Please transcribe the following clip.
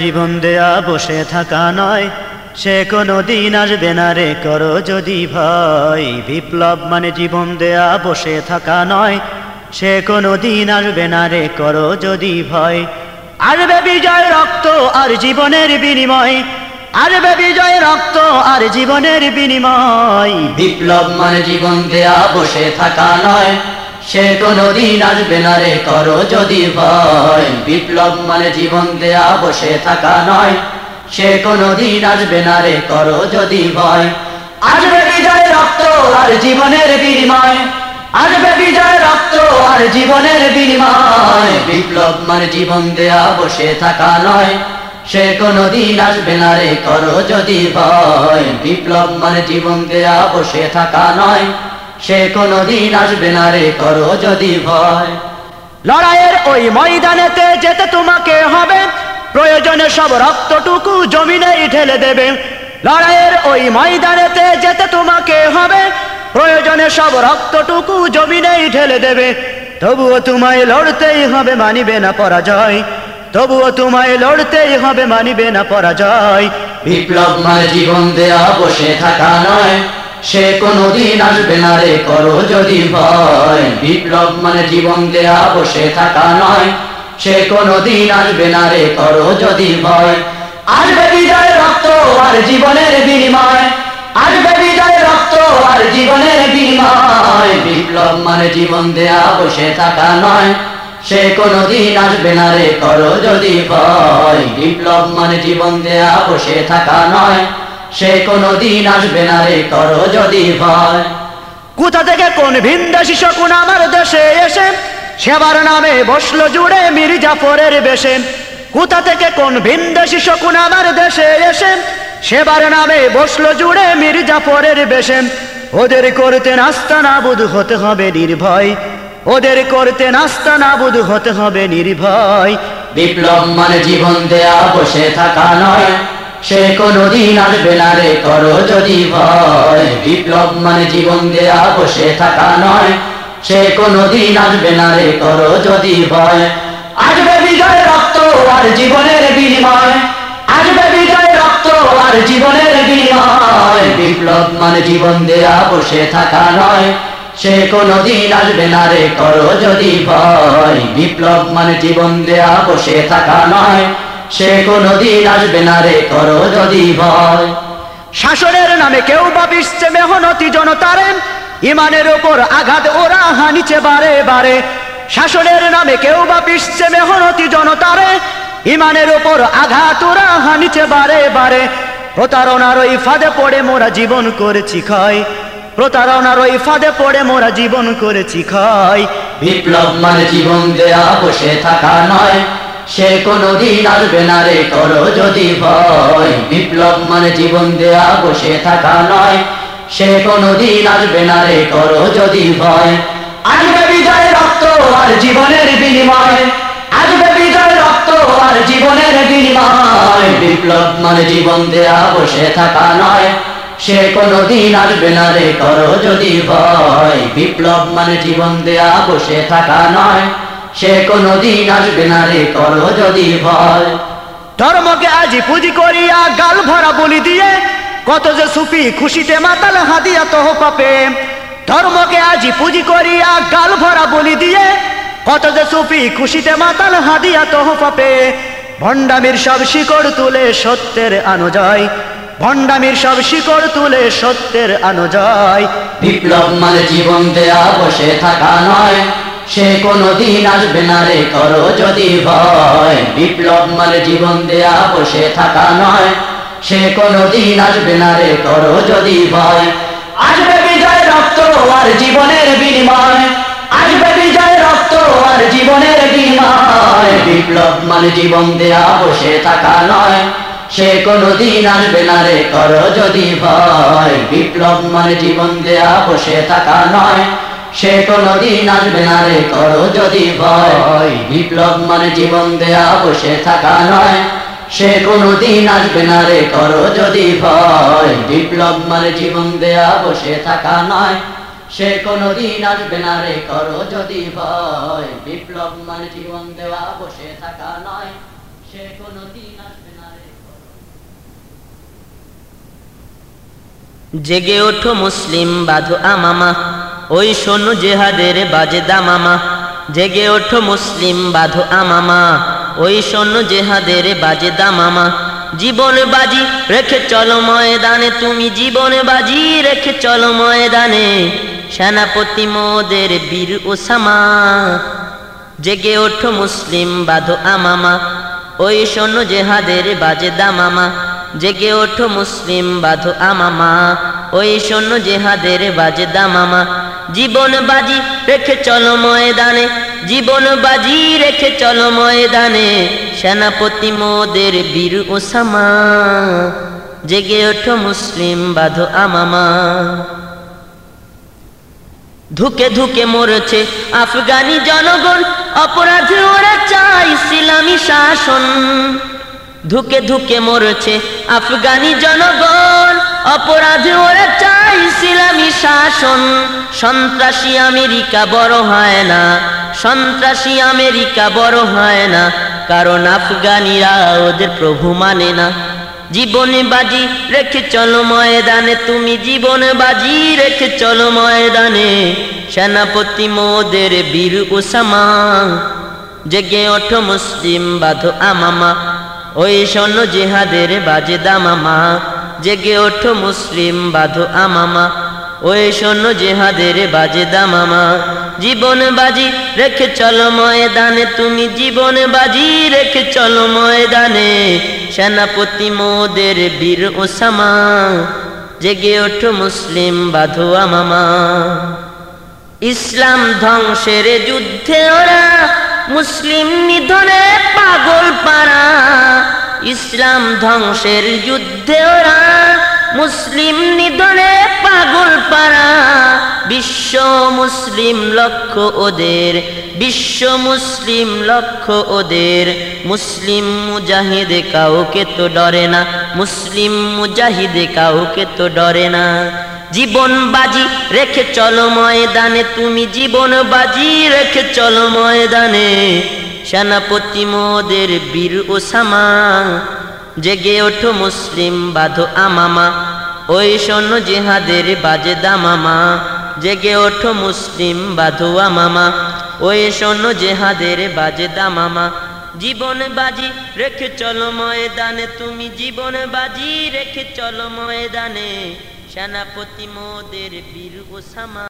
জীবন দেয়া বসে থাকা নয়, সে কোনো দিন আসবে না রে, করো যদি ভয়। বিপ্লব মানে জীবন দেয়া বসে থাকা নয়, সে কোনো দিন আসবে না রে, করো যদি ভয়। আসবে বিজয় রক্ত আর জীবনের বিনিময়, আসবে বিজয় রক্ত আর জীবনের বিনিময়। বিপ্লব মানে জীবন দেয়া বসে থাকা নয় সে কোনো দিন আসবে না রে, করো যদি ভয়। বিপ্লব মানে জীবন দেয়া, বসে থাকা নয়। সে কোনো দিন আসবে না রে, করো যদি ভয়। আসবে বিজয় রক্ত আর জীবনের বিনিময়। আসবে বিজয় রক্ত আর জীবনের বিনিময়। বিপ্লব মানে জীবন দেয়া, বসে থাকা নয়। সে কোনো দিন আসবে না রে, করো যদি ভয়। বিপ্লব মানে জীবন দেয়া, বসে থাকা নয়। সে কোনো দিন আসবে না রে, করো যদি ভয়। লড়াইয়ের ওই ময়দানেতে যেতে তোমাকে হবে। প্রয়োজনে সব রক্তটুকু জমিনেই ঠেলে দেবে। লড়াইয়ের ওই ময়দানেতে যেতে তোমাকে হবে। প্রয়োজনে সব রক্তটুকু জমিনেই ঠেলে দেবে। তবুও তোমায় লড়তেই হবে, মানিবে না পরাজয়। তবুও তোমায় লড়তেই হবে, মানিবে না পরাজয়। বিপ্লব জীবন দেয়া, বসে থাকা নয়। সে কোনো দিন আসবে না রে, করো যদি ভয়। বিপ্লব মানে জীবন দেয়া, বসে থাকা নয়। সে কোনো দিন আসবে না রে, করো যদি ভয়। আসবে বিজয় রক্ত আর জীবনের বিনিময়। আসবে বিজয় রক্ত আর জীবনের বিনিময়। বিপ্লব মানে জীবন দেয়া, বসে থাকা নয়। সে কোনো দিন আসবে না রে, করো যদি ভয়। বিপ্লব মানে জীবন দেয়া, বসে থাকা নয়। সে কোনো দিন আসবে না রে করো যদি ভয়। কোথা থেকে কোন ভিনদেশি শকুন আমার দেশে এসে? সেবার নামে বসল জুড়ে মীর জাফরের বেশে। কোথা থেকে কোন ভিনদেশি শকুন আমার দেশে এসে? সেবার নামে বসল জুড়ে মীর জাফরের বেশে। ওদের করতে নাস্তা নাবুদ হতে হবে নির্ভয়। ওদের করতে নাস্তা নাবুদ হতে হবে নির্ভয়। বিপ্লব মানে জীবন দেয়া, বসে থাকা নয়। সে কোনো দিন আসবে না রে করো যদি ভয়। বিপ্লব মানে জীবন দেয়া, বসে থাকা নয়। সে কোনো দিন আসবে না রে করো যদি ভয়। আসবে বিজয় রক্ত আর জীবনের বিনিময়। আসবে বিজয় রক্ত আর জীবনের বিনিময়। বিপ্লব মানে জীবন দেয়া, বসে থাকা নয়। সে কোনো দিন আসবে না রে করো যদি ভয়। বিপ্লব মানে জীবন দেয়া, বসে থাকা নয়। সে কোনো দিন আসবে না রে করো যদি ভয়। শাসনের নামে কেউ বা বিশ্বে মেহনতি জনতারে ইমানের ওপর আঘাত ওরা হানিছে বারে বারে। শাসনের নামে কেউ বা বিশ্বে মেহনতি জনতারে ইমানের ওপর আঘাত ওরা হানিছে বারে বারে। প্রতারণার ওই ফাঁদে পড়ে মোরা জীবন করেছি ক্ষয়। প্রতারণার ওই ফাঁদে পড়ে মোরা জীবন করেছি ক্ষয়। বিপ্লব মানে জীবন দেয়া বসে থাকা নয়। সে কোনো দিন আসবে না রে, করো যদি ভয়। বিপ্লব মানে জীবন দেয়া, বসে থাকা নয়। সে কোনো দিন আসবে না রে, করো যদি ভয়। আসবে বিজয় রক্ত আর জীবনের বিনিময়। আসবে বিজয় রক্ত আর জীবনের বিনিময়। বিপ্লব মানে জীবন দেয়া, বসে থাকা নয়। সে কোনো দিন আসবে না রে, করো যদি ভয়। বিপ্লব মানে জীবন দেয়া, বসে থাকা নয়। সে কোনো দিন আসবে না রে করো যদি ভয়। ধর্মকে আজি পুঁজি করিয়া গাল ভরা বলি দিয়ে কত যে সুফি খুশিতে মাতাল হাদিয়া তহ পাপে ধর্মকে আজি পুঁজি করিয়া গাল ভরা বলি দিয়ে কত যে সুফি খুশিতে মাতাল হাদিয়া তহ পাপে ভণ্ডামির সব শিকড় তুলে সত্যের আনো যায় ভণ্ডামির সব শিকড় তুলে সত্যের আনো যায়। বিপ্লব মানে জীবন দেয়া বসে থাকা নয়। সে কোনো দিন আসবে না রে করো যদি ভয়। বিপ্লব মানে জীবন দেয়া, বসে থাকা নয়। সে কোনো দিন আসবে না রে করো যদি ভয়। আসবে বিজয়, রক্ত আর জীবনের বিনিময়। আসবে বিজয়, রক্ত আর জীবনের বিনিময়। বিপ্লব মানে জীবন দেয়া, বসে থাকা নয়। সে কোনো দিন আসবে না রে করো যদি ভয়। বিপ্লব মানে জীবন দেয়া, বসে থাকা নয়। সে কোনদিন মানে আসবে না রে করো যদি ভয়। বিপ্লব মানে জীবন দেয়া বসে থাকা নয়। সে কোনদিন আসবে না রে করো যদি ভয়। বিপ্লব মানে জীবন দেয়া বসে থাকা নয়। সে কোনদিন আসবে না রে করো যদি ভয়। বিপ্লব মানে জীবন দেওয়া বসে থাকা নয়। সে কোনদিন আসবে না রে জেগে ওঠো মুসলিম বাধু আমামা। ওই শোনো জেহাদের বাজে দামামা জেগে ওঠো মুসলিম বাধো আমামা। ওই শোনো জেহাদের বাজে দামামা জীবন বাজি রেখে চলো ময়দানে। তুমি জীবন বাজি রেখে চলো ময়দানে। সেনাপতি মোদের বীর ওসামা, জেগে ওঠো মুসলিম বাধো আমামা। ওই শোনো জেহাদের বাজে দামামা জেগে ওঠো মুসলিম বাধো আমামা। ওই শোনো জেহাদের বাজে দামামা জীবন বাজি রেখে চলো ময়দানে, জীবন বাজি রেখে চলো ময়দানে। সেনাপতি মোদের বীর ওসামা, জেগে ওঠো মুসলিম বাধো আমামা। ধুকে ধুকে মরেছে আফগানি জনগণ, অপরাধী ওরা চাই ইসলামী শাসন। ধুকে ধুকে মরেছে আফগানি জনগণ অপরাধী ওরা চাই ইসলামী শাসন। সন্ত্রাসী আমেরিকা বড় হয় না। সন্ত্রাসী আমেরিকা বড় হয় না। কারণ আফগানিরা ওদের প্রভু মানে না। জীবনে বাজি রেখে চলো ময়দানে। তুমি জীবন বাজি রেখে চলো ময়দানে। সেনাপতি মোদের বীর ওসামা জেগে ওঠো মুসলিম বাধো আমামা। ওই স্বর্ণ জেহাদের বাজে দামামা। জেগে ওঠো মুসলিম বাধো আমামা। ওই স্বর্ণ জেহাদের বাজে দামামা। জীবন বাজি রেখে চলো ময়দানে। তুমি জীবন বাজি রেখে চলো ময়দানে। সেনাপতি মোদের বীর ওসামা। জেগে ওঠো মুসলিম বাধো আমামা। ইসলাম ধ্বংসের যুদ্ধে ওরা মুসলিম নিধনে পাগল পারা। ইসলাম ধ্বংসের যুদ্ধে ওরা মুসলিম নিধনে পাগল পারা। বিশ্ব মুসলিম লক্ষ্য ওদের, বিশ্ব মুসলিম লক্ষ্য ওদের। মুসলিম মুজাহিদে কাউকে তো ডরে না, মুসলিম মুজাহিদে কাউকে তো ডরে না। জীবন বাজি রেখে চলো ময়দানে, তুমি জীবন বাজি রেখে চলো ময়দানে। সেনাপতি মোদের বীর ওসামা জেগে ওঠো মুসলিম বাধো আমামা, ওই শোন জেহাদের বাজে দামামা, জেগে ওঠো মুসলিম বাধো আমামা, ওই শোন জেহাদের বাজে দামামা। জীবন বাজি রেখে চলো ময়দানে, তুমি জীবন বাজি রেখে চলো ময়দানে, সেনাপতি মোদের বীর ওসামা